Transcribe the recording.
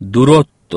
দূরত্ব